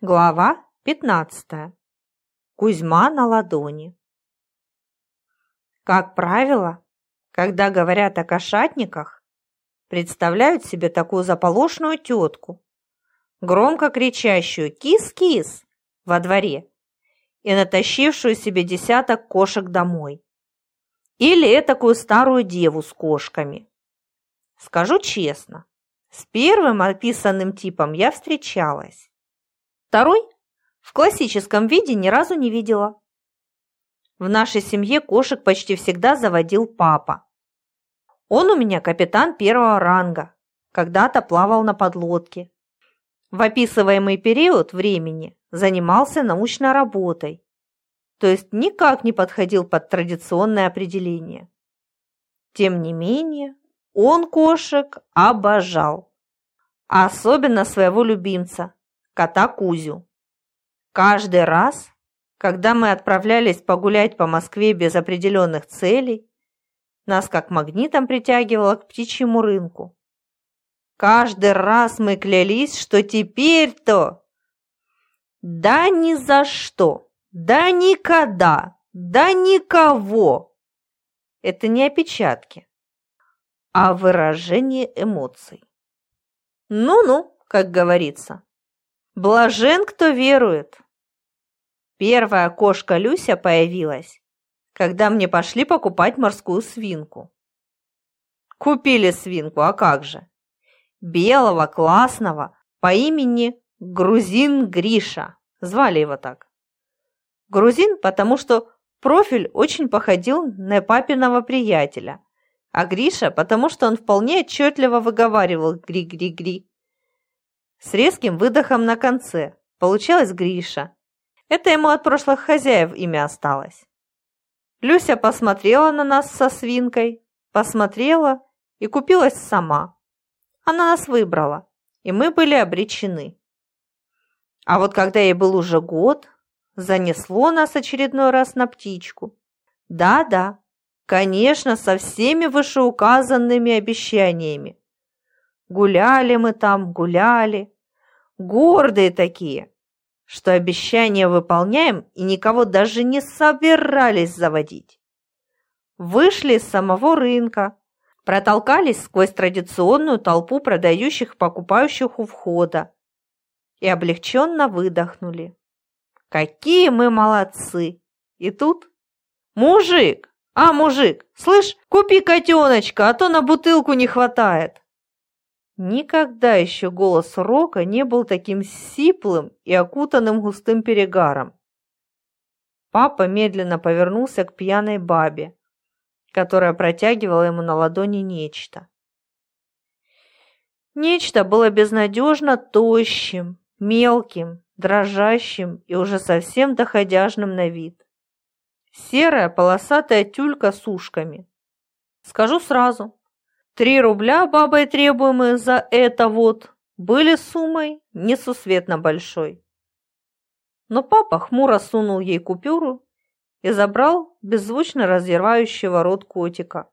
Глава 15. Кузьма на ладони. Как правило, когда говорят о кошатниках, представляют себе такую заполошную тетку, громко кричащую «Кис-кис!» во дворе и натащившую себе десяток кошек домой. Или этакую старую деву с кошками. Скажу честно, с первым описанным типом я встречалась Второй в классическом виде ни разу не видела. В нашей семье кошек почти всегда заводил папа. Он у меня капитан первого ранга, когда-то плавал на подлодке. В описываемый период времени занимался научной работой, то есть никак не подходил под традиционное определение. Тем не менее, он кошек обожал, особенно своего любимца, кота Кузю. Каждый раз, когда мы отправлялись погулять по Москве без определенных целей, нас как магнитом притягивало к птичьему рынку. Каждый раз мы клялись, что теперь-то... Да ни за что, да никогда, да никого. Это не опечатки, а выражение эмоций. Ну-ну, как говорится. Блажен, кто верует. Первая кошка Люся появилась, когда мне пошли покупать морскую свинку. Купили свинку, а как же? Белого, классного, по имени Грузин Гриша. Звали его так. Грузин, потому что профиль очень походил на папиного приятеля, а Гриша, потому что он вполне отчетливо выговаривал «гри-гри-гри» с резким выдохом на конце. Получалось Гриша. Это ему от прошлых хозяев имя осталось. Люся посмотрела на нас со свинкой, посмотрела и купилась сама. Она нас выбрала, и мы были обречены. А вот когда ей был уже год, занесло нас очередной раз на птичку. Да-да, конечно, со всеми вышеуказанными обещаниями. Гуляли мы там, гуляли. Гордые такие, что обещания выполняем и никого даже не собирались заводить. Вышли с самого рынка, протолкались сквозь традиционную толпу продающих покупающих у входа и облегченно выдохнули. Какие мы молодцы! И тут мужик, а, мужик, слышь, купи котеночка, а то на бутылку не хватает. Никогда еще голос Рока не был таким сиплым и окутанным густым перегаром. Папа медленно повернулся к пьяной бабе, которая протягивала ему на ладони нечто. Нечто было безнадежно тощим, мелким, дрожащим и уже совсем доходяжным на вид. Серая полосатая тюлька с ушками. Скажу сразу, Три рубля бабой требуемые за это вот были суммой несусветно большой. Но папа хмуро сунул ей купюру и забрал беззвучно разрывающего рот котика.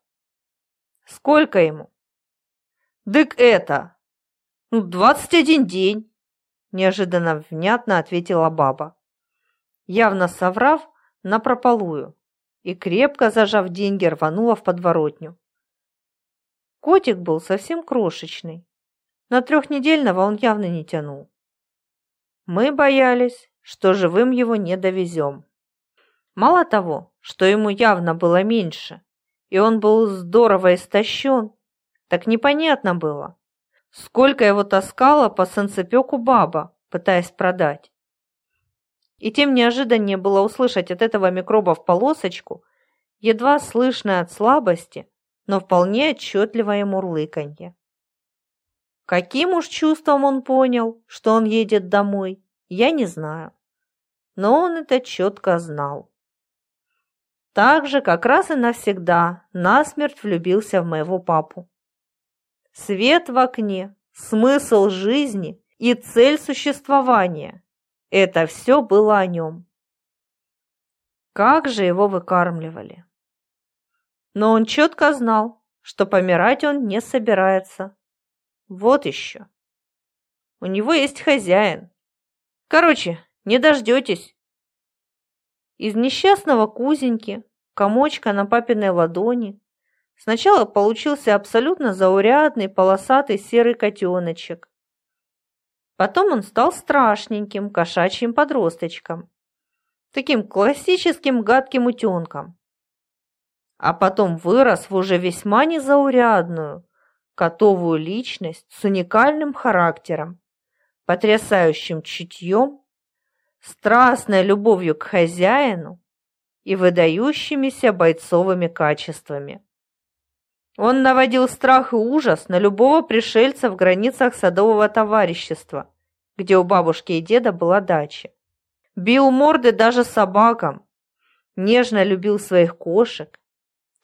«Сколько ему?» «Дык это! Ну, двадцать один день!» Неожиданно внятно ответила баба, явно соврав напропалую и крепко зажав деньги рванула в подворотню. Котик был совсем крошечный. На трехнедельного он явно не тянул. Мы боялись, что живым его не довезем. Мало того, что ему явно было меньше, и он был здорово истощен, так непонятно было, сколько его таскала по санцепеку баба, пытаясь продать. И тем неожиданнее было услышать от этого микроба в полосочку, едва слышное от слабости, но вполне отчетливое мурлыканье. Каким уж чувством он понял, что он едет домой, я не знаю. Но он это четко знал. Так же, как раз и навсегда, насмерть влюбился в моего папу. Свет в окне, смысл жизни и цель существования – это все было о нем. Как же его выкармливали! Но он четко знал, что помирать он не собирается. Вот еще. У него есть хозяин. Короче, не дождетесь. Из несчастного кузеньки, комочка на папиной ладони, сначала получился абсолютно заурядный полосатый серый котеночек. Потом он стал страшненьким кошачьим подросточком, таким классическим гадким утенком. А потом вырос в уже весьма незаурядную, котовую личность с уникальным характером, потрясающим чутьем, страстной любовью к хозяину и выдающимися бойцовыми качествами. Он наводил страх и ужас на любого пришельца в границах садового товарищества, где у бабушки и деда была дача. Бил морды даже собакам, нежно любил своих кошек,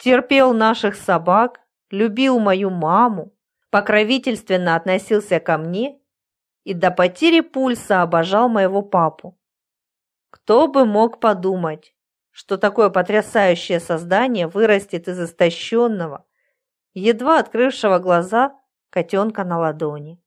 терпел наших собак, любил мою маму, покровительственно относился ко мне и до потери пульса обожал моего папу. Кто бы мог подумать, что такое потрясающее создание вырастет из истощенного, едва открывшего глаза котенка на ладони.